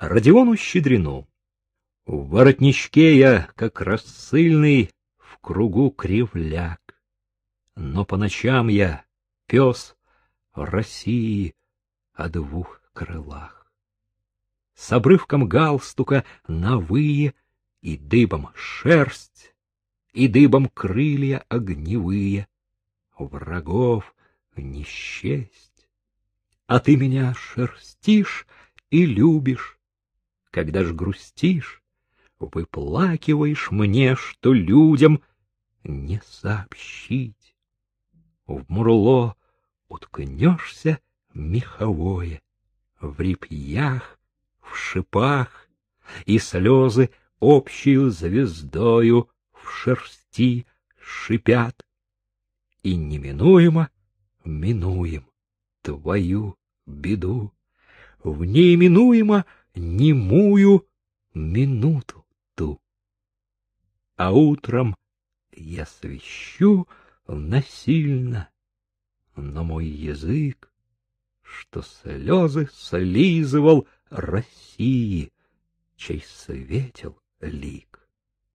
Родиону Щедрину. В воротничке я, как рассыльный, в кругу кривляк. Но по ночам я пес России о двух крылах. С обрывком галстука на вые и дыбом шерсть, и дыбом крылья огневые, врагов не счесть. А ты меня шерстишь и любишь, когда ж грустишь, выплакиваешь мне, что людям не сообщить. В мурло уткнешься меховое, в репьях, в шипах, и слезы общую звездою в шерсти шипят. И неминуемо минуем твою беду, в неименуемо немую минуту ту. А утром я свищу насильно, но мой язык, что слезы слизывал России, чей светил лик.